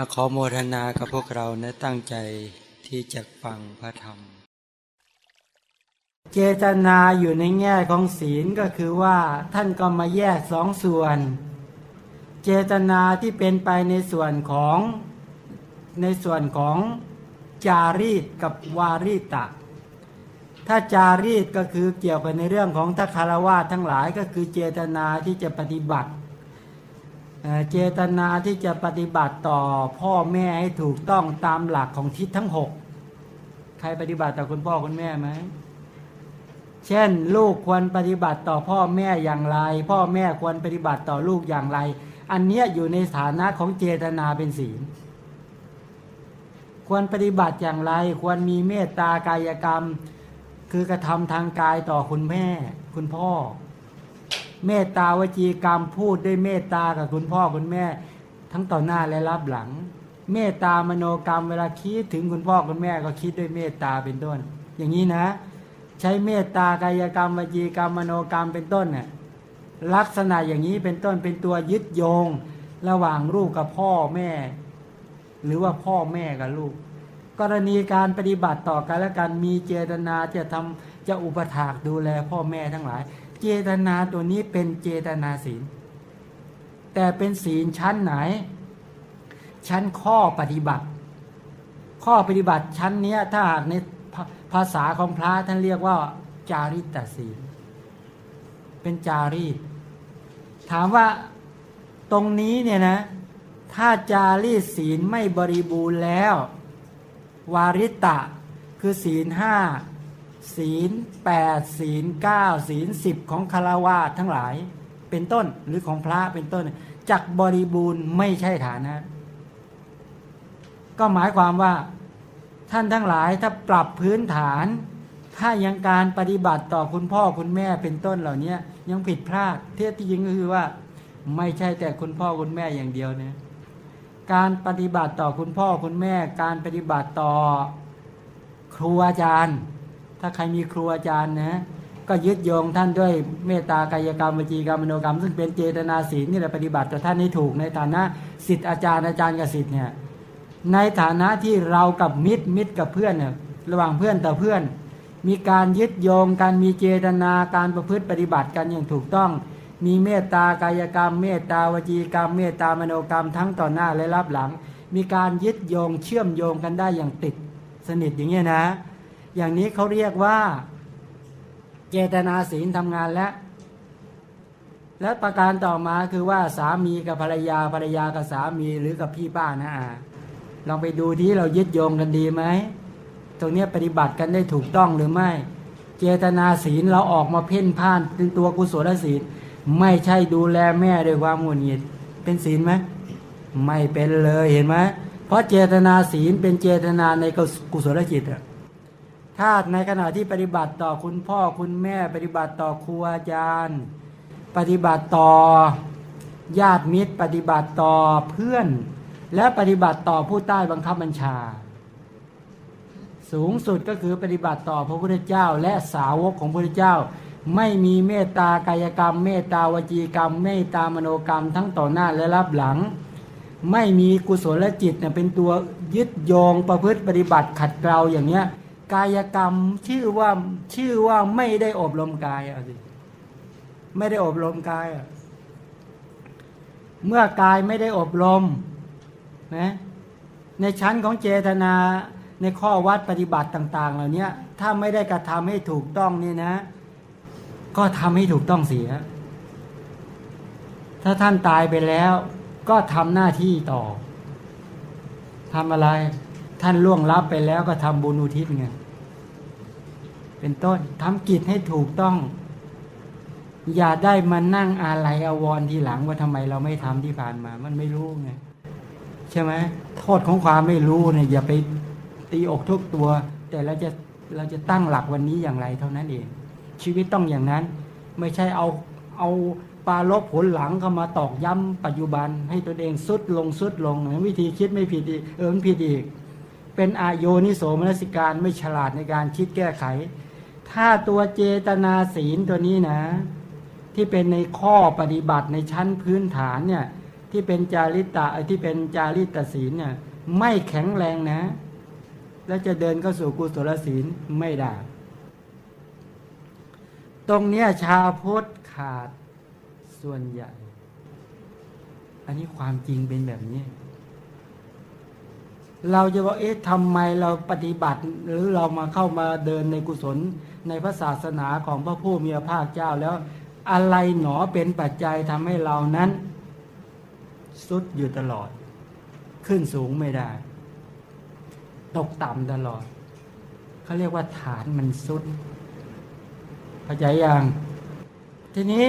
อขอโมทนากับพวกเรานะตั้งใจที่จะฟังพระธรรม เจตนาอยู่ในแง่ของศีลก็คือว่า ท่านก็มาแยกสองส่วน เจตนาที่เป็นไปในส่วนของในส่วนของจารีตกับวารีตะ ถ้าจารีตก็คือเกี่ยวกับในเรื่องของทัคารวาทั้งหลายก็คือเจตนาที่จะปฏิบัติ เจตนาที่จะปฏิบัติต่อพ่อแม่ให้ถูกต้องตามหลักของทิศทั้งหกใครปฏิบัติต่อคุณพ่อคุณแม่ไหม เช่น ลูกควรปฏิบัติต่อพ่อแม่อย่างไร พ่อแม่ควรปฏิบัติต่อลูกอย่างไร อันเนี้ยอยู่ในฐานะของเจตนาเป็นศีล ควรปฏิบัติอย่างไร ควรมีเมตตากายกรรม คือกระทำทางกายต่อคุณแม่ คุณพ่อ เมตตาวจีกรรมพูดด้วยเมตตากับคุณพ่อคุณแม่ ทั้งต่อหน้าและรับหลัง เมตตามโนกรรมเวลาคิดถึงคุณพ่อคุณแม่ก็คิดด้วยเมตตาเป็นต้น อย่างนี้นะ ใช้เมตตากายกรรมวจีกรรมมโนกรรมเป็นต้นน่ะลักษณะอย่างนี้เป็นต้นเป็นตัวยึดโยง ระหว่างลูกกับพ่อแม่ หรือว่าพ่อแม่กับลูก กรณีการปฏิบัติต่อกันและกันมีเจตนาจะทำจะอุปถากดูแลพ่อแม่ทั้งหลาย เจตนาตัวนี้เป็นเจตนาศีล แต่เป็นศีลชั้นไหน ชั้นข้อปฏิบัติ ข้อปฏิบัติชั้นเนี้ยถ้าหากในภาษาของพระท่านเรียกว่า จาริตศีล เป็นจารีต ถามว่าตรงนี้เนี่ยนะ ถ้าจารีตศีลไม่บริบูรณ์แล้ว วาริตะคือศีลห้า ศีลแปดศีลเก้าศีลสิบของคารวาทั้งหลายเป็นต้นหรือของพระเป็นต้นจักบริบูรณ์ไม่ใช่ฐานะ ก็หมายความว่าท่านทั้งหลายถ้าปรับพื้นฐาน ถ้ายังการปฏิบัติต่อคุณพ่อคุณแม่เป็นต้นเหล่านี้ยังผิดพลาดเทียบที่จริงก็คือว่า ไม่ใช่แต่คุณพ่อคุณแม่อย่างเดียวนะการปฏิบัติต่อคุณพ่อคุณแม่ การปฏิบัติต่อครูอาจารย์ ถ้าใครมีครูอาจารย์นะก็ยึดโยงท่านด้วยเมตตากายกรรมวจีกรรมมโนกรรม ซึ่งเป็นเจตนาศีลนี่แหละปฏิบัติต่อท่านให้ถูกในฐานะสิทธิอาจารย์อาจารย์กับสิทธิ์เนี่ยในฐานะที่เรากับมิตรมิตรกับเพื่อนเนี่ยระหว่างเพื่อนต่อเพื่อน มีการยึดโยงการมีเจตนาการประพฤติปฏิบัติกันอย่างถูกต้อง มีเมตตากายกรรม เมตตาวจีกรรม เมตตามโนกรรมทั้งต่อหน้าและรับหลัง มีการยึดโยงเชื่อมโยงกันได้อย่างติดสนิทอย่างเงี้ยนะ อย่างนี้เขาเรียกว่า เจตนาศีลทำงานแล้ว และประการต่อมาคือว่าสามีกับภรรยาภรรยากับสามีหรือกับพี่ป้านะอาลองไปดูที่เรายึดโยงกันดีไหม ตรงนี้ปฏิบัติกันได้ถูกต้องหรือไม่ เจตนาศีลเราออกมาเพ่นพ่านเป็นตัวกุศลศีล ไม่ใช่ดูแลแม่ด้วยความหงุดหงิดเป็นศีลไหมไม่เป็นเลยเห็นไหมเพราะเจตนาศีลเป็นเจตนาในกุศลจิตอะ ถ้าในขณะที่ปฏิบัติต่อคุณพ่อคุณแม่ปฏิบัติต่อครูอาจารย์ ปฏิบัติต่อญาติมิตร ปฏิบัติต่อเพื่อน และปฏิบัติต่อผู้ใต้บังคับบัญชา สูงสุดก็คือปฏิบัติต่อพระพุทธเจ้าและสาวกของพระพุทธเจ้า ไม่มีเมตตากายกรรม เมตตาวจีกรรม เมตตามโนกรรมทั้งต่อหน้าและรับหลัง ไม่มีกุศลจิตเนี่ยเป็นตัวยึดโยงประพฤติปฏิบัติขัดเกลาอย่างเนี้ย กายกรรมชื่อว่าชื่อว่าไม่ได้อบรมกายอะสิไม่ได้อบรมกายอะเมื่อกายไม่ได้อบรมนะในชั้นของเจตนาในข้อวัดปฏิบัติต่าง ๆ เหล่านี้ถ้าไม่ได้กระทำให้ถูกต้องนี่นะ ก็ทำให้ถูกต้องเสีย ถ้าท่านตายไปแล้ว ก็ทำหน้าที่ต่อทำอะไร ท่านล่วงลับไปแล้วก็ทำบุญอุทิศไง เป็นต้นทำกิจให้ถูกต้อง อย่าได้มานั่งอาลัยอาวรทีหลังว่าทำไมเราไม่ทำที่ผ่านมา มันไม่รู้ไงใช่ไหมโทษของความไม่รู้เนี่ยอย่าไปตีอกทุกตัว แต่เราจะเราจะตั้งหลักวันนี้อย่างไรเท่านั้นเอง ชีวิตต้องอย่างนั้น ไม่ใช่เอาเอาปลาลบผลหลังเข้ามาตอกย้ำปัจจุบัน ให้ตัวเองสุดลงสุดลงวิธีคิดไม่ผิดอีกเออมันผิดอีก เป็นอาโยนิโสมนสิการไม่ฉลาดในการคิดแก้ไข ถ้าตัวเจตนาศีลตัวนี้นะ ที่เป็นในข้อปฏิบัติในชั้นพื้นฐานเนี่ย ที่เป็นจาริตะที่เป็นจาริตศีลเนี่ย ไม่แข็งแรงนะ แล้วจะเดินเข้าสู่กุศลศีลไม่ได้ ตรงเนี้ยชาวพุทธขาดส่วนใหญ่ อันนี้ความจริงเป็นแบบนี้เราจะว่าเอ๊ะทำไมเราปฏิบัติหรือเรามาเข้ามาเดินในกุศล ในพระศาสนาของพระผู้มีพระภาคเจ้าแล้ว อะไรหนอเป็นปัจจัยทำให้เรานั้น สุดอยู่ตลอด ขึ้นสูงไม่ได้ ตกต่ำตลอดเขาเรียกว่าฐานมันสุดเข้าใจยังทีนี้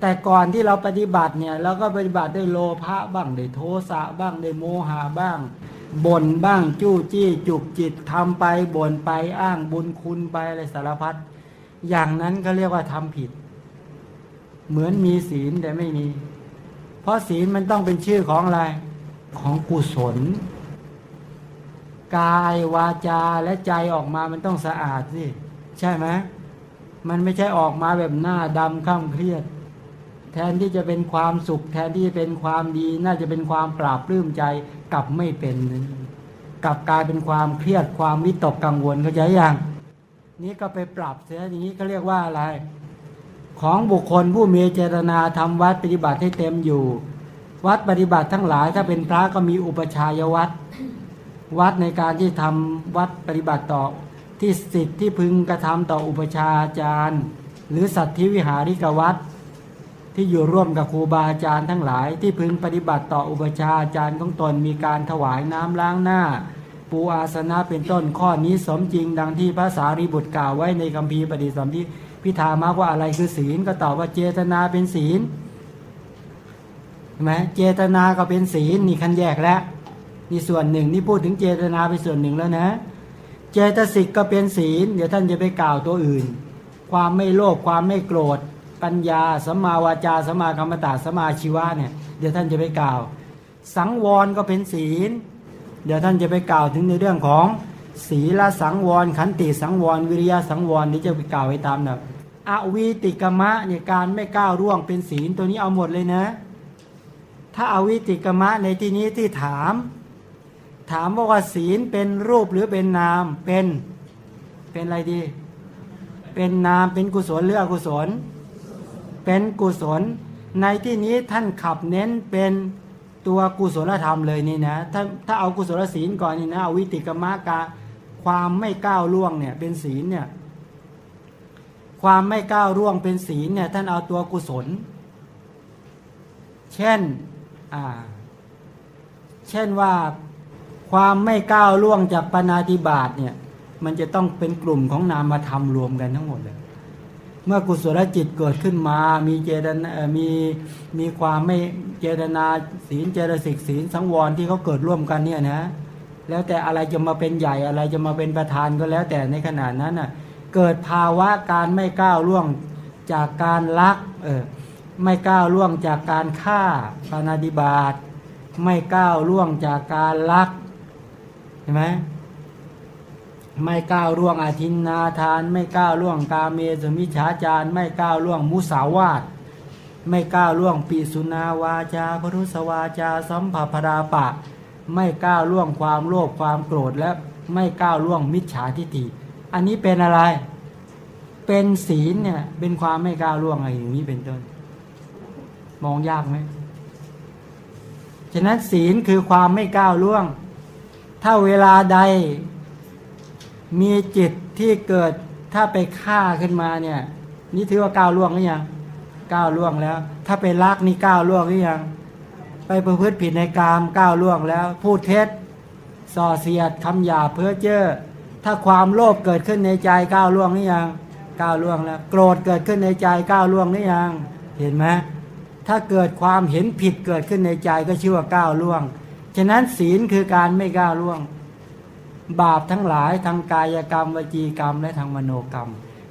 แต่ก่อนที่เราปฏิบัติเนี่ยเราก็ปฏิบัติด้วยโลภะบ้างด้วยโทสะบ้างด้วยโมหะบ้าง บ่นบ้างจู้จี้จุกจิตทำไปบ่นไปอ้างบุญคุณไปอะไรสารพัดอย่างนั้นก็เรียกว่าทำผิด เหมือนมีศีลแต่ไม่มี เพราะศีลมันต้องเป็นชื่อของอะไรของกุศล กายวาจาและใจออกมามันต้องสะอาดสิใช่ไหมมันไม่ใช่ออกมาแบบหน้าดำข้ามเครียด แทนที่จะเป็นความสุข แทนที่จะเป็นความดี น่าจะเป็นความปราบปลื้มใจ กลับไม่เป็นกลับกลายเป็นความเครียดความวิตกกังวลเข้าใจยังนี้ก็ไปปรับเสียอย่างนี้ก็เรียกว่าอะไร ของบุคคลผู้มีเจตนาทำวัดปฏิบัติให้เต็มอยู่ วัดปฏิบัติทั้งหลายถ้าเป็นพระก็มีอุปชัยวัด วัดในการที่ทำวัดปฏิบัติต่อที่สิทธิ์ที่พึงกระทำต่ออุปชาจารย์ หรือสัตธิวิหาริกวัด ที่อยู่ร่วมกับครูบาอาจารย์ทั้งหลาย ที่พึงปฏิบัติต่ออุปชาอาจารย์ของตนมีการถวายน้ำล้างหน้า ปูอาสนะเป็นต้นข้อนี้สมจริงดังที่พระสารีบุตรกล่าวไว้ในคัมภีร์ปฏิสัมพิพิธามากว่าอะไรคือศีลก็ตอบว่าเจตนาเป็นศีลใช่ไหมเจตนาก็เป็นศีลนี่คันแยกแล้วนี่ส่วนหนึ่งนี่พูดถึงเจตนาเป็นส่วนหนึ่งแล้วนะ เจตสิกก็เป็นศีล เดี๋ยวท่านจะไปกล่าวตัวอื่น ความไม่โลภความไม่โกรธ ปัญญาสัมมาวาจาสัมมากรรมตาสัมมาชีวะเนี่ยเดี๋ยวท่านจะไปกล่าว สังวรก็เป็นศีล เดี๋ยวท่านจะไปกล่าวถึงในเรื่องของศีลสังวร ขันติสังวร วิริยะสังวรนี่จะไปกล่าวไว้ตามแบบอวีติกมะเนี่ยการไม่ก้าวร่วงเป็นศีลตัวนี้เอาหมดเลยนะ ถ้าอาวิติกมะในที่นี้ที่ถาม ถามว่าศีลเป็นรูปหรือเป็นนามเป็นเป็นอะไรดี เป็นนามเป็นกุศลหรืออกุศล เป็นกุศล ในที่นี้ท่านขับเน้นเป็นตัวกุศลธรรมเลยนี่นะถ้าถ้าเอากุศลศีลก่อนนี่นะเอาวิติกมะกาความไม่ก้าวล่วงเนี่ยเป็นศีลเนี่ยความไม่ก้าวล่วงเป็นศีลเนี่ยท่านเอาตัวกุศล เช่นอ่าเช่นว่าความไม่ก้าวล่วงจากปณาติบาตเนี่ยมันจะต้องเป็นกลุ่มของนามธรรมรวมกันทั้งหมดเลย เมื่อกุศลจิตเกิดขึ้นมา มีเจตนามีมีความไม่เจตนาศีลเจตสิกศีลสังวรที่เขาเกิดร่วมกันเนี่ยนะ แล้วแต่อะไรจะมาเป็นใหญ่อะไรจะมาเป็นประธานก็แล้วแต่ในขณะนั้นน่ะเกิดภาวะการไม่ก้าวล่วงจากการลักเออไม่ก้าวล่วงจากการฆ่าปานาดิบาตไม่ก้าวล่วงจากการลักเห็นไหม ไม่ก้าวล่วงอาทินนาทาน ไม่ก้าวล่วงกาเมสมิฉาจารไม่ก้าวล่วงมุสาวาทไม่ก้าวล่วงปีสุนาวาจาพรุสวาจาสัมภพราปะ ไม่ก้าวล่วงความโลภความโกรธและไม่ก้าวล่วงมิจฉาทิฏฐิอันนี้เป็นอะไร เป็นศีลเนี่ย เป็นความไม่ก้าวล่วงอะไรอย่างนี้เป็นต้น มองยากไหมฉะนั้นศีลคือความไม่ก้าวล่วง ถ้าเวลาใด มีจิตที่เกิดถ้าไปฆ่าขึ้นมาเนี่ย นี่ถือว่าก้าวล่วงหรือยังก้าวล่วงแล้ว ถ้าไปลักนี่ก้าวล่วงหรือยังไปประพฤติผิดในกามก้าวล่วงแล้ว พูดเท็จส่อเสียดคำหยาเพื่อเจ้อถ้าความโลภเกิดขึ้นในใจก้าวล่วงหรือยังก้าวล่วงแล้ว โกรธเกิดขึ้นในใจก้าวล่วงหรือยังเห็นไหมถ้าเกิดความเห็นผิดเกิดขึ้นในใจก็ชื่อว่าก้าวล่วง ฉะนั้นศีลคือการไม่ก้าวล่วง บาปทั้งหลายทางกายกรรม วจีกรรม และทางมโนกรรม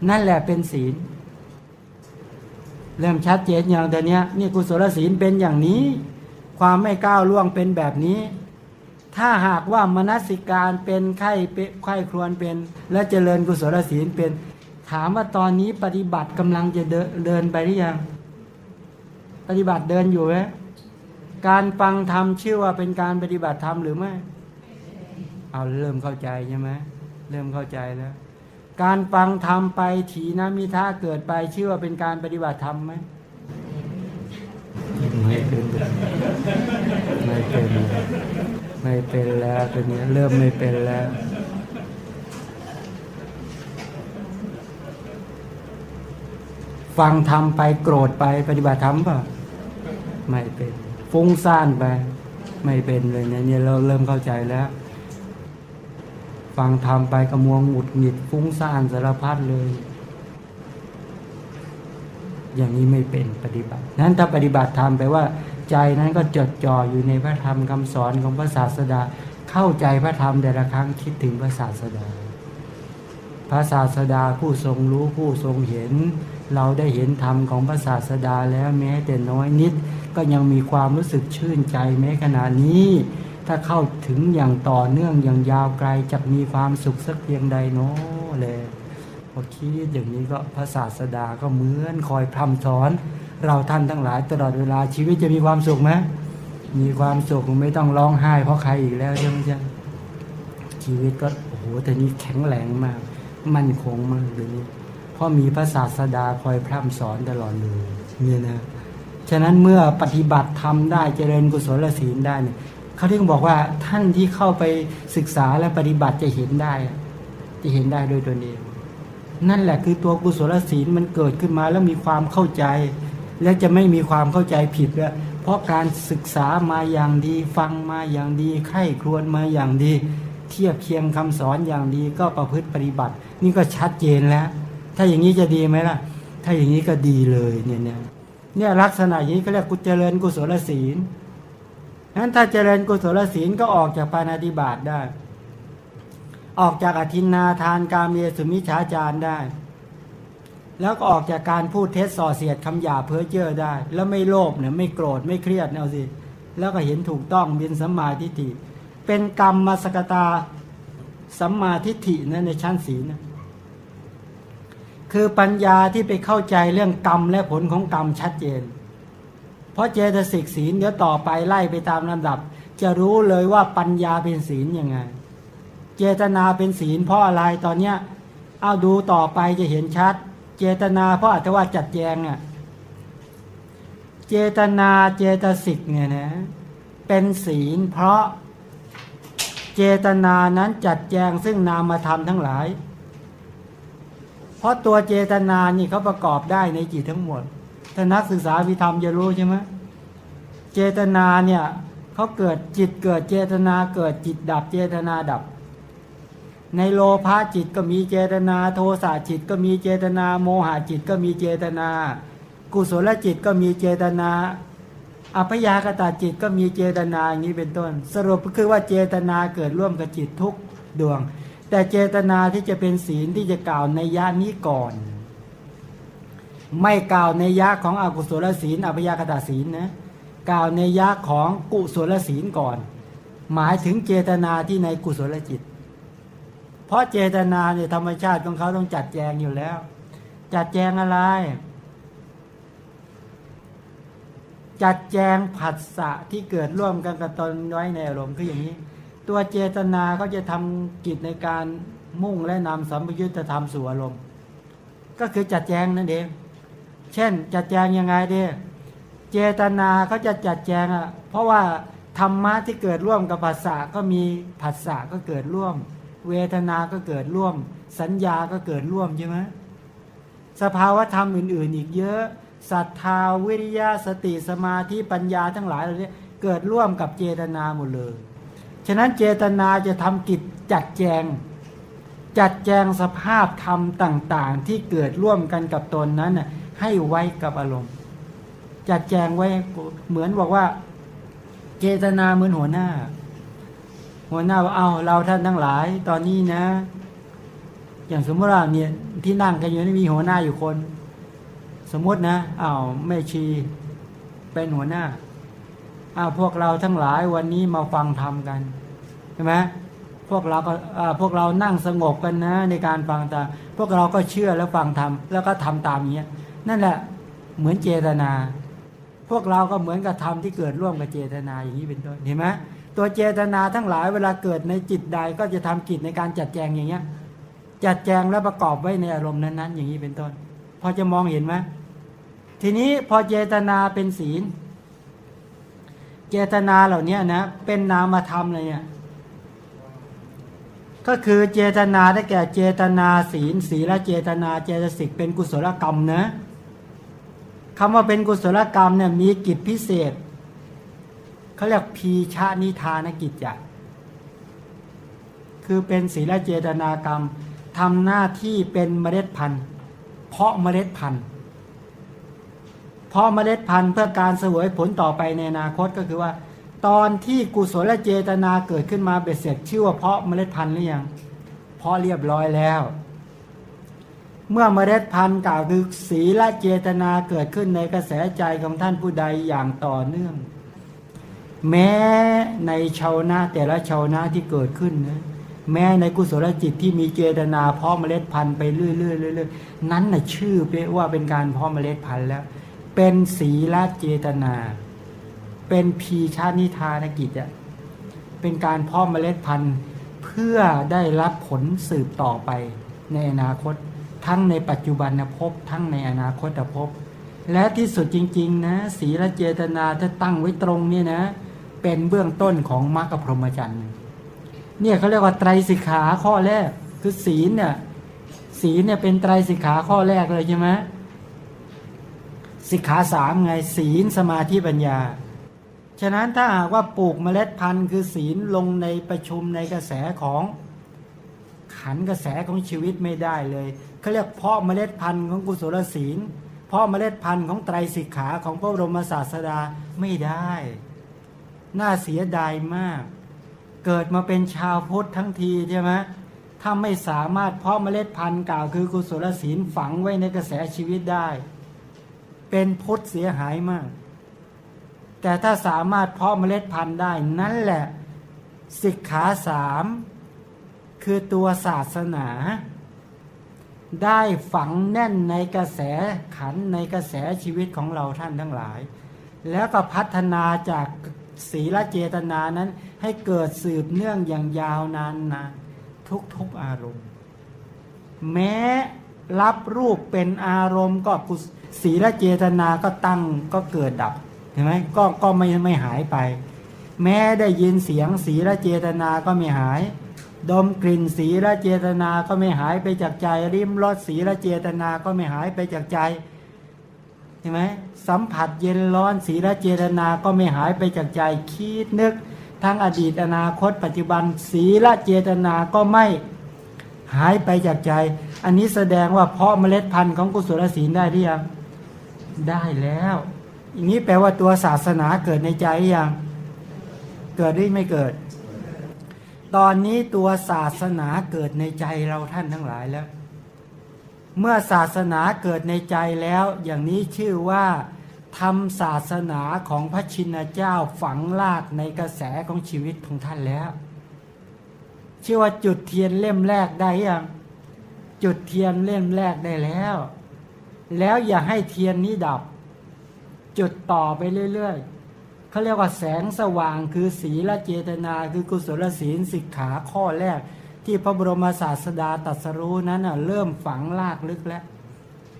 นั่นแหละเป็นศีล เริ่มชัดเจนอย่างเดียวนี้นี่กุศลศีลเป็นอย่างนี้ ความไม่ก้าวล่วงเป็นแบบนี้ ถ้าหากว่ามนสิการเป็นไข้ไข้ครวนเป็น และเจริญกุศลศีลเป็น ถามว่าตอนนี้ปฏิบัติกำลังจะเดินเดินไปหรือยัง ปฏิบัติเดินอยู่ไหมการฟังธรรมชื่อว่าเป็นการปฏิบัติธรรมหรือไม่ เอาเริ่มเข้าใจใช่ไหมเริ่มเข้าใจแล้ว การฟังธรรมไปถีนามิท่าเกิดไปชื่อว่าเป็นการปฏิบัติธรรมไหมไม่เป็นไม่เป็นไม่เป็นแล้วตอนนี้เริ่มไม่เป็นแล้วฟังธรรมไปโกรธไปปฏิบัติธรรมเปล่าไม่เป็นฟุ้งซ่านไป ไม่เป็นเลยเนี่ยเราเริ่มเข้าใจแล้ว ฟังธรรมไปกระมวงหงุดหงิดฟุ้งซ่านสารพัดเลย อย่างนี้ไม่เป็นปฏิบัตินั้นถ้าปฏิบัติธรรมไปว่า ใจนั้นก็จดจ่ออยู่ในพระธรรมคำสอนของพระศาสดา เข้าใจพระธรรมแต่ละครั้งคิดถึงพระศาสดา พระศาสดาผู้ทรงรู้ผู้ทรงเห็น เราได้เห็นธรรมของพระศาสดาแล้วแม้แต่น้อยนิด ก็ยังมีความรู้สึกชื่นใจแม้ขณะนี้ ถ้าเข้าถึงอย่างต่อเนื่องอย่างยาวไกลจะมีความสุขสักเพียงใดเนาะเลยพอคิดอย่างนี้ก็พระศาสดาก็เหมือนคอยพร่ำสอน เราท่านทั้งหลายตลอดเวลาชีวิตจะมีความสุขไหมมีความสุขไม่ต้องร้องไห้ เพราะใครอีกแล้วใช่ไหมจ๊ะชีวิตก็โอ้โหแต่นี้แข็งแรงมาก มั่นคงมากเลยนี้เพราะมีพระศาสดาคอยพร่ำสอนตลอดเลยเนี่ยนะฉะนั้นเมื่อปฏิบัติทำได้เจริญกุศลศีลได้เนี่ย เขาที่บอกว่าท่านที่เข้าไปศึกษาและปฏิบัติจะเห็นได้จะเห็นได้โดยตนเอง นั่นแหละคือตัวกุศลศีลมันเกิดขึ้นมาแล้วมีความเข้าใจ และจะไม่มีความเข้าใจผิดด้วยเพราะการศึกษามาอย่างดี ฟังมาอย่างดีไข้ครวญมาอย่างดี เทียบเคียงคำสอนอย่างดีก็ประพฤติปฏิบัติ นี่ก็ชัดเจนแล้ว ถ้าอย่างนี้จะดีไหมล่ะ ถ้าอย่างนี้ก็ดีเลยเนี่ยเนี่ยเนี่ยลักษณะอย่างนี้เขาเรียกกุเจริญกุศลศีล นั้นถ้าเจริญกุศลศีลก็ออกจากปานาติบาตได้ ออกจากอธินนาทานการเมสุมิฉาจารได้ แล้วก็ออกจากการพูดเท็จส่อเสียดคำหยาเพ้อเจ้อได้ แล้วไม่โลภเนี่ยไม่โกรธไม่เครียดเอาสิ แล้วก็เห็นถูกต้องเป็นสัมมาทิฏฐิ เป็นกรรมมาสกตาสัมมาทิฏฐินะในชั้นศีลนะคือปัญญาที่ไปเข้าใจเรื่องกรรมและผลของกรรมชัดเจน เพราะเจตสิกศีลเดี๋ยวต่อไปไล่ไปตามลำดับ จะรู้เลยว่าปัญญาเป็นศีลยังไง เจตนาเป็นศีลเพราะอะไรตอนเนี้ยเอาดูต่อไปจะเห็นชัด เจตนาเพราะอัตว่าจัดแจงอะเจตนาเจตสิกเนี่ยนะเป็นศีลเพราะเจตนานั้นจัดแจงซึ่งนามธรรมทั้งหลาย เพราะตัวเจตนานี่เขาประกอบได้ในจิตทั้งหมด ถ้านักศึกษาวิธรรมจะรู้ใช่ไหมเจตนาเนี่ยเขาเกิดจิตเกิดเจตนาเกิดจิตดับเจตนาดับ ในโลภะจิตก็มีเจตนา โทสะจิตก็มีเจตนา โมหะจิตก็มีเจตนา กุศลจิตก็มีเจตนา อัพยากตาจิตก็มีเจตนาอย่างนี้เป็นต้น สรุปก็คือว่าเจตนาเกิดร่วมกับจิตทุกดวง แต่เจตนาที่จะเป็นศีลที่จะกล่าวในยะนี้ก่อน ไม่กล่าวในยะของอกุศลศีลอัพยากตาศีลนะกล่าวในยะของกุศลศีลก่อน หมายถึงเจตนาที่ในกุศลจิต เพราะเจตนาเนี่ยธรรมชาติของเขาต้องจัดแจงอยู่แล้ว จัดแจงอะไร จัดแจงผัสสะที่เกิดร่วมกันกับตนไว้ในอารมณ์คืออย่างนี้ ตัวเจตนาเขาจะทำกิจในการมุ่งและนำสัมปยุตธรรมสู่อารมณ์ ก็คือจัดแจงนั่นเอง เช่นจัดแจงยังไงเด้เจตนาเขาจะจัดแจงอะเพราะว่าธรรมะที่เกิดร่วมกับภาษาก็มีภาษาก็เกิดร่วม เวทนาก็เกิดร่วม สัญญาก็เกิดร่วมใช่ไหมสภาวะธรรมอื่น ๆ อีกเยอะศรัทธาวิริยะสติสมาธิปัญญาทั้งหลายเหล่านี้เกิดร่วมกับเจตนาหมดเลย ฉะนั้นเจตนาจะทำกิจจัดแจง จัดแจงสภาพธรรมต่าง ๆ ที่เกิดร่วมกันกับตนนั้นน่ะ ให้ไว้กับอารมณ์ จัดแจงไว้เหมือนบอกว่า เจตนาเหมือนหัวหน้า หัวหน้าว่าเอาเราท่านทั้งหลาย ตอนนี้นะ อย่างสมมติว่าเนี่ยที่นั่งกันอยู่นี่มีหัวหน้าอยู่คน สมมตินะอ้าวแม่ชีเป็นหัวหน้าอาพวกเราทั้งหลายวันนี้มาฟังธรรมกันใช่ไหมพวกเราก็พวกเรานั่งสงบกันนะในการฟังตามพวกเราก็เชื่อแล้วฟังทำแล้วก็ทำตามอย่างเงี้ย นั่นแหละเหมือนเจตนา พวกเราก็เหมือนกับธรรมที่เกิดร่วมกับเจตนาอย่างนี้เป็นต้นเห็นไหมตัวเจตนาทั้งหลายเวลาเกิดในจิตใดก็จะทำกิจในการจัดแจงอย่างเงี้ยจัดแจงและประกอบไว้ในอารมณ์นั้นๆ อย่างนี้เป็นต้น พอจะมองเห็นไหมทีนี้พอเจตนาเป็นศีล เจตนาเหล่านี้นะเป็นนามธรรมเลยเนี่ยก็คือเจตนาได้แก่เจตนาศีล ศีลเจตนาเจตสิกเป็นกุศลกรรมนะ คำว่าเป็นกุศลกรรมเนี่ยมีกิจพิเศษเขาเรียกพีชานิทานกิจจะคือเป็นศีลเจตนากรรมทำหน้าที่เป็นเมล็ดพันธุ์ เพาะเมล็ดพันธุ์เพาะเมล็ดพันธุ์เพื่อการเสวยผลต่อไปในอนาคตก็คือว่า ตอนที่กุศลเจตนาเกิดขึ้นมาเบ็ดเสร็จชื่อว่าเพาะเมล็ดพันธุ์หรือยังเพาะเรียบร้อยแล้ว เมื่อเมล็ดพันธุ์กล่าวคือศีละเจตนาเกิดขึ้นในกระแสใจของท่านผู้ใดอย่างต่อเนื่อง แม้ในชาวนาแต่ละชาวนาที่เกิดขึ้นนะแม้ในกุศลจิตที่มีเจตนาเพาะเมล็ดพันธุ์ไปเรื่อยๆเรื่อยๆนั้นน่ะชื่อว่าเป็นการเพาะเมล็ดพันธุ์แล้ว เป็นศีลเจตนา เป็นพีชานิทานกิจอะเป็นการเพาะเมล็ดพันธุ์เพื่อได้รับผลสืบต่อไปในอนาคต ทั้งในปัจจุบันภพทั้งในอนาคตภพและที่สุดจริง ๆ นะศีลเจตนาถ้าตั้งไว้ตรงเนี่ยนะ เป็นเบื้องต้นของมรรคพรหมจรรย์เนี่ยเขาเรียกว่าไตรสิกขาข้อแรกคือศีลเนี่ยศีลเนี่ยเป็นไตรสิกขาข้อแรกเลยใช่ไหมสิกขาสามไงศีลสมาธิปัญญา ฉะนั้นถ้าหากว่าปลูกเมล็ดพันธุ์คือศีลลงในประชุมในกระแสของ ขันกระแสของชีวิตไม่ได้เลยเขาเรียกเพาะเมล็ดพันธุ์ของกุศลศีล เพาะเมล็ดพันธุ์ของไตรสิกขาของพระบรมศาสดาไม่ได้ น่าเสียดายมาก เกิดมาเป็นชาวพุทธทั้งทีใช่ไหมถ้าไม่สามารถเพาะเมล็ดพันธุ์กล่าวคือกุศลศีลฝังไว้ในกระแสชีวิตได้ เป็นพุทธเสียหายมาก แต่ถ้าสามารถเพาะเมล็ดพันธุ์ได้นั่นแหละสิกขาสาม คือตัวศาสนา ได้ฝังแน่นในกระแสขันในกระแสชีวิตของเราท่านทั้งหลาย แล้วก็พัฒนาจากศีลเจตนานั้นให้เกิดสืบเนื่องอย่างยาวนานนานทุกทุกอารมณ์ แม้รับรูปเป็นอารมณ์ก็กุศีลเจตนาก็ตั้งก็เกิดดับเห็นไหมก็ก็ไม่ไม่หายไป แม้ได้ยินเสียงศีลเจตนาก็ไม่หาย ดมกลิ่นสีและเจตนาก็ไม่หายไปจากใจริมรสสีและเจตนาก็ไม่หายไปจากใจเห็นไหมสัมผัสเย็นร้อนสีและเจตนาก็ไม่หายไปจากใจคิดนึก ทั้งอดีตอนาคต ปัจจุบันสีและเจตนาก็ไม่หายไปจากใจ อันนี้แสดงว่าเพาะเมล็ดพันธุ์ของกุศลศีลได้หรือยังได้แล้วอย่างนี้แปลว่าตัวศาสนาเกิดในใจยังเกิดหรือไม่เกิด ตอนนี้ตัวศาสนาเกิดในใจเราท่านทั้งหลายแล้ว เมื่อศาสนาเกิดในใจแล้ว อย่างนี้ชื่อว่าทำศาสนาของพระชินเจ้าฝังลากในกระแสของชีวิตของท่านแล้ว ชื่อว่าจุดเทียนเล่มแรกได้ยังจุดเทียนเล่มแรกได้แล้ว แล้วอย่าให้เทียนนี้ดับ จุดต่อไปเรื่อยๆ เขาเรียกว่าแสงสว่างคือศีลเจตนา คือกุศลศีลสิกขาข้อแรก ที่พระบรมศาสดาตรัสรู้นั้นเริ่มฝังลากลึกแล้ว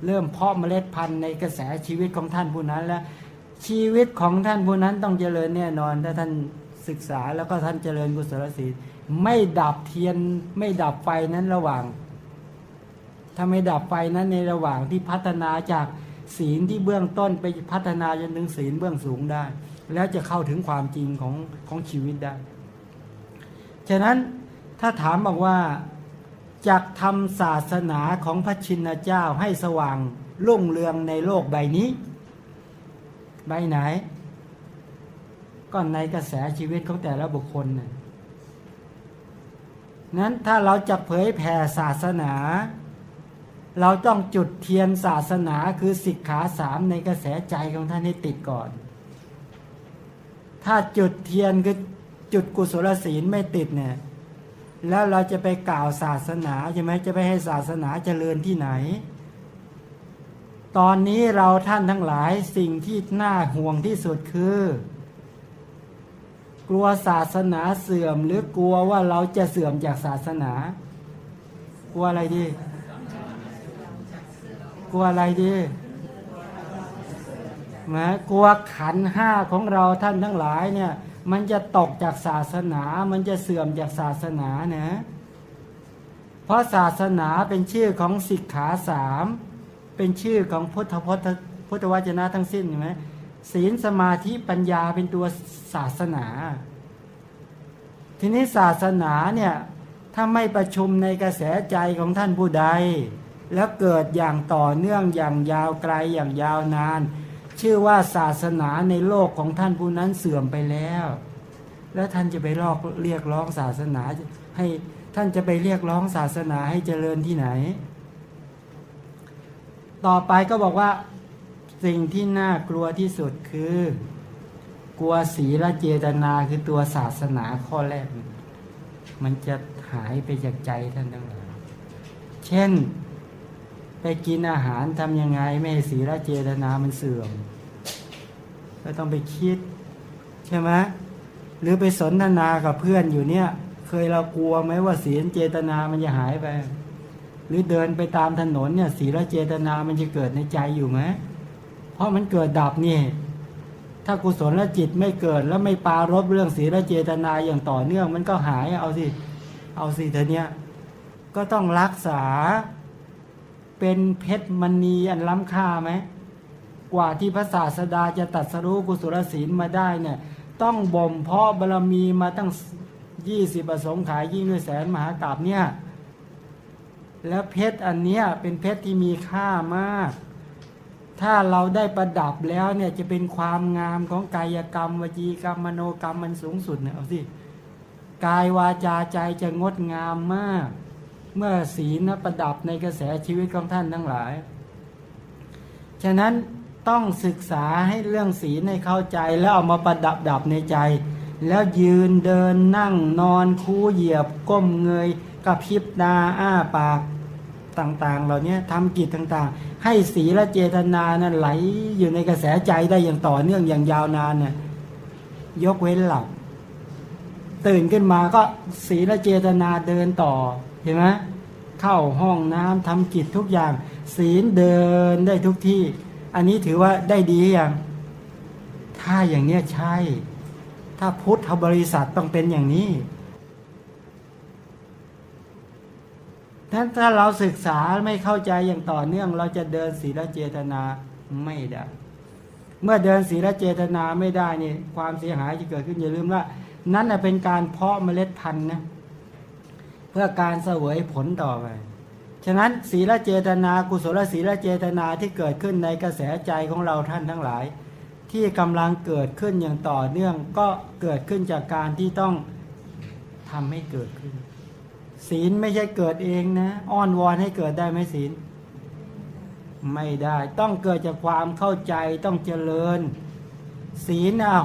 เริ่มเพาะเมล็ดพันธุ์ในกระแสชีวิตของท่านผู้นั้นแล้วชีวิตของท่านผู้นั้นต้องเจริญแน่นอนถ้าท่านศึกษาแล้วก็ท่านเจริญกุศลศีลไม่ดับเทียนไม่ดับไฟนั้นระหว่าง ถ้าไม่ดับไฟนั้นในระหว่างที่พัฒนาจากศีลที่เบื้องต้นไปพัฒนาจนถึงศีลเบื้องสูงได้ แล้วจะเข้าถึงความจริงของของชีวิตได้ ฉะนั้นถ้าถามบอกว่าจากทำศาสนาของพระชินเจ้าให้สว่างรุ่งเรืองในโลกใบนี้ ใบไหน ก็ในกระแสชีวิตของแต่ละบุคคลนะนั้นถ้าเราจะเผยแผ่ศาสนา เราต้องจุดเทียนศาสนาคือสิกขาสามในกระแสใจของท่านให้ติดก่อน ถ้าจุดเทียนคือจุดกุศลศีลไม่ติดเนี่ยแล้วเราจะไปกล่าวศาสนาใช่ไหมจะไปให้ศาสนาเจริญที่ไหน ตอนนี้เราท่านทั้งหลายสิ่งที่น่าห่วงที่สุดคือ กลัวศาสนาเสื่อมหรือกลัวว่าเราจะเสื่อมจากศาสนา กลัวอะไรดี กลัวอะไรดี แหมกลัวขันห้าของเราท่านทั้งหลายเนี่ยมันจะตกจากศาสนา มันจะเสื่อมจากศาสนานะ เพราะศาสนาเป็นชื่อของสิกขาสามเป็นชื่อของพุทธพจน์พุทธวจนะทั้งสิ้นใช่ไหมศีลสมาธิปัญญาเป็นตัวศาสนา ทีนี้ศาสนาเนี่ยถ้าไม่ประชุมในกระแสใจของท่านผู้ใด แล้วเกิดอย่างต่อเนื่องอย่างยาวไกลอย่างยาวนาน ชื่อว่าศาสนาในโลกของท่านผู้นั้นเสื่อมไปแล้ว แล้วท่านจะไปรอกเรียกร้องศาสนาให้ท่านจะไปเรียกร้องศาสนาให้เจริญที่ไหน ต่อไปก็บอกว่าสิ่งที่น่ากลัวที่สุดคือ กลัวศีลเจตนาคือตัวศาสนาข้อแรก มันจะหายไปจากใจท่านทั้งหลายเช่น ไปกินอาหารทำยังไง ไม่ให้ศีลเจตนามันเสื่อม ก็ต้องไปคิด ใช่ไหมหรือไปสนทนากับเพื่อนอยู่เนี่ย เคยเรากลัวไหมว่าศีลเจตนามันจะหายไป หรือเดินไปตามถนนเนี่ยศีลเจตนามันจะเกิดในใจอยู่ไหมเพราะมันเกิดดับนี่ ถ้ากุศลและจิตไม่เกิดแล้วไม่ปารบเรื่องศีลเจตนาอย่างต่อเนื่อง มันก็หายเอาสิ เอาสิเธอเนี่ยก็ต้องรักษาเป็นเพชรมณีอันล้ำค่าไหม กว่าที่พระศาสดาจะตัดสรู้กุศลศีลมาได้เนี่ยต้องบ่มเพาะบารมีมาตั้งยี่สิบประสงค์ขายยิ่งด้วยแสนมหากราบเนี่ยแล้วเพชรอันเนี้ยเป็นเพชรที่มีค่ามาก ถ้าเราได้ประดับแล้วเนี่ยจะเป็นความงามของกายกรรมวจีกรรมมโนกรรมมันสูงสุดเนี่ยเอาสิกายวาจาใจจะงดงามมาก เมื่อศีลประดับในกระแสชีวิตของท่านทั้งหลาย ฉะนั้น ต้องศึกษาให้เรื่องศีลให้เข้าใจแล้วเอามาประดับดับในใจ แล้วยืนเดินนั่งนอนคูเหยียบ ก้มเงยกระพริบตาอ้าปากต่างๆ เหล่านี้ทำกิจต่างๆ ให้ศีลเจตนานั้นไหลอยู่ในกระแสใจได้อย่างต่อเนื่องอย่างยาวนานเนี่ยยกเว้นหลับตื่นขึ้นมาก็ศีลเจตนาเดินต่อเห็นไหมเข้าห้องน้ำทำกิจทุกอย่าง ศีลเดินได้ทุกที่ อันนี้ถือว่าได้ดีอย่าง ถ้าอย่างเนี้ยใช่ ถ้าพุทธบริษัทต้องเป็นอย่างนี้ถ้าถ้าเราศึกษาไม่เข้าใจอย่างต่อเนื่อง เราจะเดินศีลเจตนาไม่ได้ เมื่อเดินศีลเจตนาไม่ได้นี่ความเสียหายจะเกิดขึ้นอย่าลืมว่า นั่นเป็นการเพาะเมล็ดพันธุ์นะเพื่อการเสวยผลต่อไป ฉะนั้นศีลเจตนากุศลศีลเจตนาที่เกิดขึ้นในกระแสใจของเราท่านทั้งหลาย ที่กำลังเกิดขึ้นอย่างต่อเนื่องก็เกิดขึ้นจากการที่ต้องทำให้เกิดขึ้น ศีลไม่ใช่เกิดเองนะ อ้อนวอนให้เกิดได้ไหมศีลไม่ได้ต้องเกิดจากความเข้าใจต้องเจริญ ศีลเอา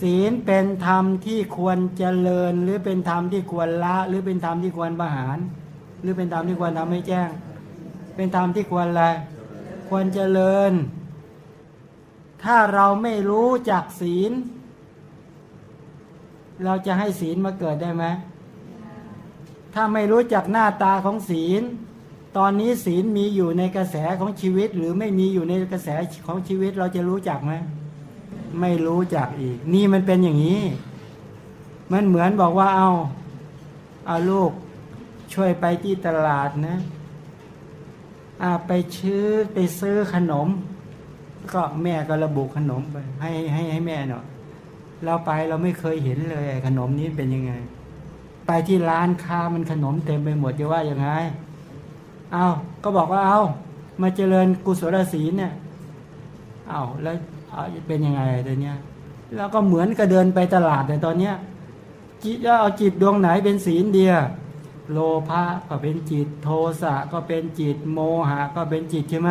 ศีลเป็นธรรมที่ควรเจริญ หรือเป็นธรรมที่ควรละ หรือเป็นธรรมที่ควรประหาร หรือเป็นธรรมที่ควรทำให้แจ้ง เป็นธรรมที่ควรอะไรควรเจริญ ถ้าเราไม่รู้จักศีล เราจะให้ศีลมาเกิดได้ไหมถ้าไม่รู้จักหน้าตาของศีล ตอนนี้ศีลมีอยู่ในกระแสของชีวิต หรือไม่มีอยู่ในกระแสของชีวิตเราจะรู้จักไหมไม่รู้จักอีก นี่มันเป็นอย่างนี้ มันเหมือนบอกว่าเอาเอาลูก ช่วยไปที่ตลาดนะอาไปชื้อไปซื้อขนม ก็แม่ก็ระบุขนมไปให้ให้ให้แม่เนาะเราไปเราไม่เคยเห็นเลยขนมนี้เป็นยังไง ไปที่ร้านค้ามันขนมเต็มไปหมดจะว่ายังไงเอาก็บอกว่าเอามาเจริญกุศลศีลเนี่ยเอาแล้วเป็นยังไงตอนเนี้ยแล้วก็เหมือนกับเดินไปตลาดแต่ตอนเนี้ยจิตเอาจิตดวงไหนเป็นศีลเดีย โลภะก็เป็นจิต โทสะก็เป็นจิต โมหะก็เป็นจิตใช่ไหม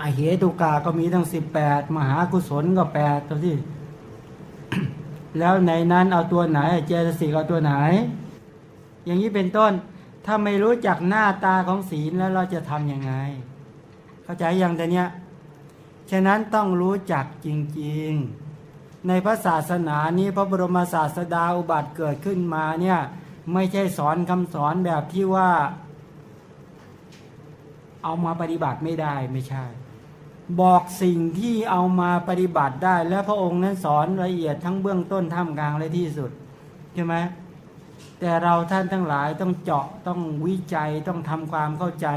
อเหตุกาก็มีทั้งสิบแปดมหากุศลก็แปดตัวที่ แล้วในนั้นเอาตัวไหน เจตสิกเอาตัวไหน อย่างนี้เป็นต้น ถ้าไม่รู้จักหน้าตาของศีลแล้วเราจะทำยังไง เข้าใจยังแต่เนี้ยฉะนั้นต้องรู้จักจริง ๆ ในพระศาสนานี้พระบรมศาสดาอุบัติเกิดขึ้นมาเนี่ย ไม่ใช่สอนคำสอนแบบที่ว่า เอามาปฏิบัติไม่ได้ไม่ใช่ บอกสิ่งที่เอามาปฏิบัติได้ และพระองค์นั้นสอนละเอียดทั้งเบื้องต้นท่ามกลางและที่สุดใช่ไหมแต่เราท่านทั้งหลายต้องเจาะต้องวิจัยต้องทำความเข้าใจ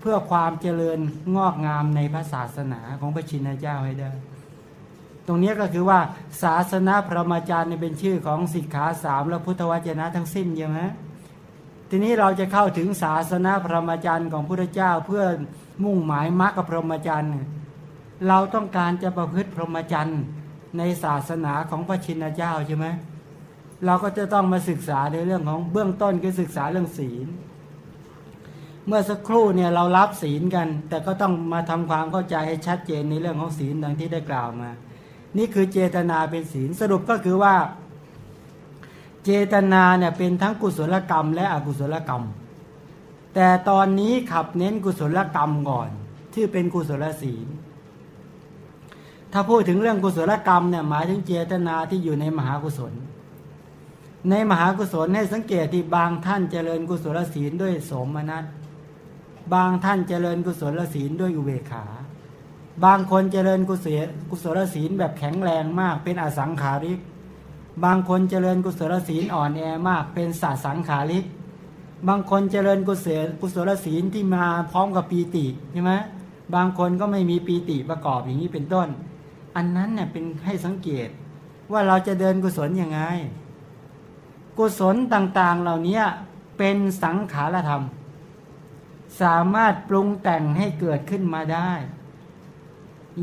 เพื่อความเจริญงอกงามในพระศาสนาของพระชินเจ้าให้ได้ ตรงนี้ก็คือว่าศาสนาพระมจารย์เป็นชื่อของสิกขาสามและพุทธวจนะทั้งสิ้นใช่ไหมทีนี้เราจะเข้าถึงศาสนาพระมจารย์ของพระเจ้าเพื่อมุ่งหมายมรรคพรหมจรรย์เราต้องการจะประพฤติพรหมจรรย์ในศาสนาของพระชินเจ้าใช่ไหมเราก็จะต้องมาศึกษาในเรื่องของเบื้องต้นคือศึกษาเรื่องศีล เมื่อสักครู่เนี่ยเรารับศีลกัน แต่ก็ต้องมาทำความเข้าใจให้ชัดเจนในเรื่องของศีลดังที่ได้กล่าวมา นี่คือเจตนาเป็นศีลสรุปก็คือว่า เจตนาเนี่ยเป็นทั้งกุศลกรรม และอกุศลกรรม แต่ตอนนี้ขับเน้นกุศลกรรมก่อนที่เป็นกุศลศีล ถ้าพูดถึงเรื่องกุศลกรรมเนี่ยหมายถึงเจตนาที่อยู่ในมหากุศล ในมหากุศลให้สังเกตที่บางท่านเจริญกุศลศีลด้วยสมนัสบางท่านเจริญกุศลศีลด้วยอุเบกขา บางคนเจริญกุศลกุศลศีลแบบแข็งแรงมาก เป็นอสังขาริก บางคนเจริญกุศลศีลอ่อนแอมาก เป็นสัสังขาริก บางคนเจริญกุศลกุศลศีลที่มาพร้อมกับปีติใช่ไหมบางคนก็ไม่มีปีติประกอบอย่างนี้เป็นต้น อันนั้นเนี่ยเป็นให้สังเกตว่าเราจะเดินกุศลยังไง กุศลต่างๆเหล่านี้เป็นสังขารธรรม สามารถปรุงแต่งให้เกิดขึ้นมาได้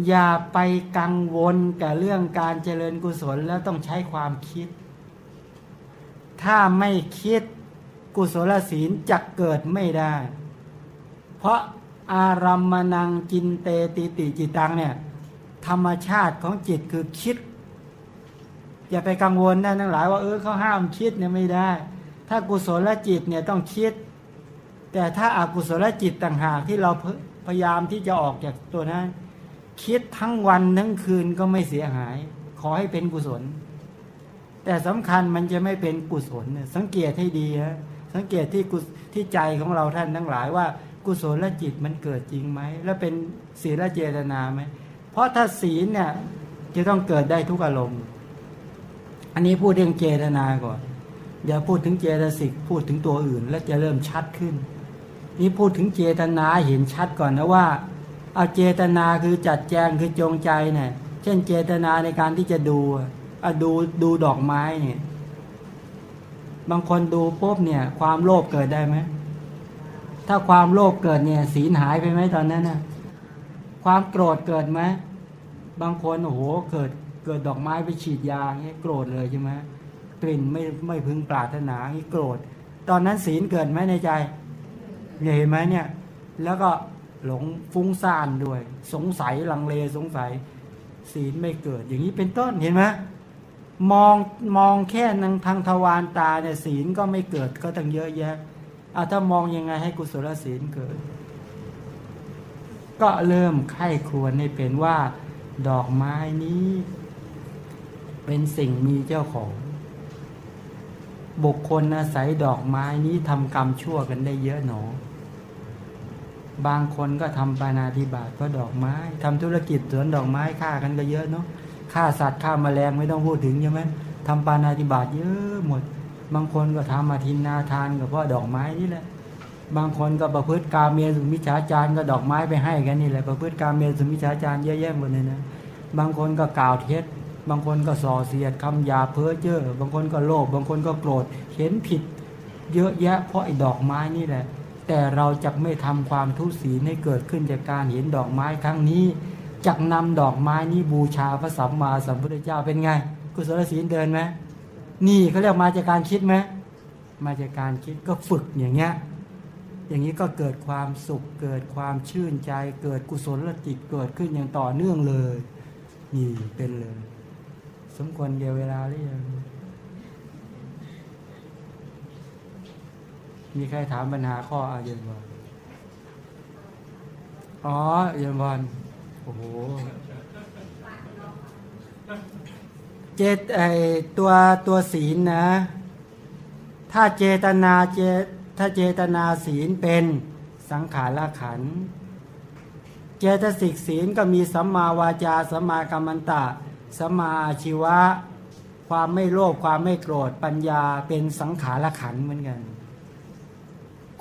อย่าไปกังวลกับเรื่องการเจริญกุศลแล้วต้องใช้ความคิด ถ้าไม่คิดกุศลศีลจะเกิดไม่ได้ เพราะอารัมมณังจินเตติติจิตังเนี่ยธรรมชาติของจิตคือคิด อย่าไปกังวลนะทั้งหลายว่าเออเขาห้ามคิดเนี่ยไม่ได้ ถ้ากุศลจิตเนี่ยต้องคิด แต่ถ้าอากุศลจิตต่างหากที่เราพยายามที่จะออกจากตัวนั้น คิดทั้งวันทั้งคืนก็ไม่เสียหาย ขอให้เป็นกุศล แต่สำคัญมันจะไม่เป็นกุศลสังเกตให้ดีฮะสังเกตที่กุที่ใจของเราท่านทั้งหลายว่า กุศลจิตมันเกิดจริงไหมแล้วเป็นศีลเจตนาไหมเพราะถ้าศีลเนี่ยจะต้องเกิดได้ทุกอารมณ์ อันนี้พูดเรื่องเจตนาก่อนอย่าพูดถึงเจตสิกพูดถึงตัวอื่น แล้วจะเริ่มชัดขึ้น นี่พูดถึงเจตนาเห็นชัดก่อนนะว่า เอาเจตนาคือจัดแจงคือจงใจเนี่ยเช่นเจตนาในการที่จะดูอะดูดูดอกไม้เนี่ย บางคนดูปุ๊บเนี่ย ความโลภเกิดได้ไหมถ้าความโลภเกิดเนี่ย ศีลหายไปไหมตอนนั้นน่ะ ความโกรธเกิดไหมบางคนโอ้โหเกิดเกิดดอกไม้ไปฉีดยาเงี้ยโกรธเลยใช่ไหมกลิ่นไม่ไม่พึงปรารถนาเงี้ยโกรธ ตอนนั้นศีลเกิดไหมในใจเห็นไหมเนี่ย แล้วก็ หลงฟุ้งซ่านด้วย สงสัยลังเลสงสัย ศีลไม่เกิด อย่างนี้เป็นต้นเห็นไหมมองมองแค่นังทางทวารตาเนี่ยศีลก็ไม่เกิดก็ตั้งเยอะแยะเอาถ้ามองยังไงให้กุศลศีลเกิด ก็เริ่มไข้ควญให้เป็นว่า ดอกไม้นี้ เป็นสิ่งมีเจ้าของ บุคคลอาศัยดอกไม้นี้ทำกรรมชั่วกันได้เยอะหนอ บางคนก็ทำปานาธิบาตเพราะดอกไม้ทำธุรกิจสวนดอกไม้ฆ่ากันก็เยอะเนาะฆ่าสัตว์ฆ่าแมลงไม่ต้องพูดถึงใช่ไหมทำปานาธิบาตเยอะหมด บางคนก็ทำมาทินนาทานกับเพราะดอกไม้นี่แหละ บางคนก็ประพฤติกาเมสุมิจฉาจารก็ดอกไม้ไปให้กันนี่แหละประพฤติกาเมสุมิจฉาจารเยอะแยะหมดเลยนะบางคนก็กล่าวเท็จบางคนก็ส่อเสียดคำยาเพ้อเจ้อบางคนก็โลภบางคนก็โกรธเห็นผิด เยอะแยะเพราะไอ้ดอกไม้นี่แหละ แต่เราจะไม่ทำความทุศีลให้เกิดขึ้นจากการเห็นดอกไม้ครั้งนี้จักนำดอกไม้นี้บูชาพระสัมมาสัมพุทธเจ้าเป็นไง กุศลศีลเดินไหมนี่เขาเรียกมาจากการคิดไหมมาจากการคิดก็ฝึกอย่างเงี้ยอย่างนี้ก็เกิดความสุขเกิดความชื่นใจ เกิดกุศลจิตเกิดขึ้นอย่างต่อเนื่องเลย นี่เป็นเลย สมควรเกี่ยวเวลาหรือยัง มีใครถามปัญหาข้ออาเย็นบอลอ๋อเย็นบอลโอ้โหเจตไอตัวตัวศีลนะ ถ้าเจตนาเจถ้าเจตนาศีลเป็นสังขารขัน เจตสิกศีลก็มีสัมมาวาจาสัมมากัมมันตะสัมมาชีวะ ความไม่โลภความไม่โกรธปัญญาเป็นสังขารขันเหมือนกัน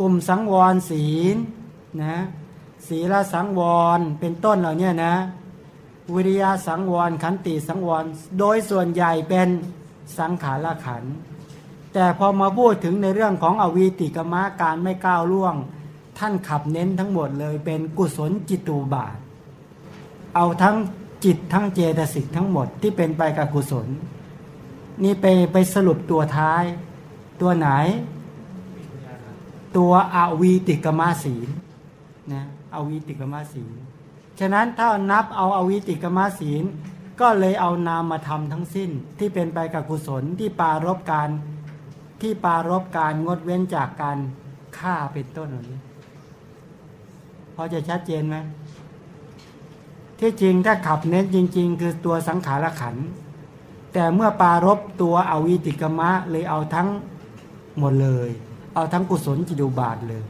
กลุ่มสังวรศีลนะศีลสังวรเป็นต้นเหล่านี้นะ วิริยะสังวรขันติสังวร โดยส่วนใหญ่เป็นสังขารขัน แต่พอมาพูดถึงในเรื่องของอวีติกมะการไม่ก้าวล่วง ท่านขับเน้นทั้งหมดเลยเป็นกุศลจิตูบาท เอาทั้งจิตทั้งเจตสิกทั้งหมดที่เป็นไปกับกุศล นี่ไปไปสรุปตัวท้าย ตัวไหน ตัวอวีติกมาศีลนะอวีติกมาศีล ฉะนั้นถ้านับเอาอาวิติกมาศีล ก็เลยเอานามมาทำทั้งสิ้น ที่เป็นไปกับกุศลที่ปารบการที่ปารบการงดเว้นจากการฆ่าเป็นต้นเหล่านี้พอจะชัดเจนไหมที่จริงถ้าขับเน้นจริง ๆ คือตัวสังขารขัน แต่เมื่อปารบตัวอวิติกมะเลยเอาทั้งหมดเลย เอาทั้งกุศลจิตุบาทเลย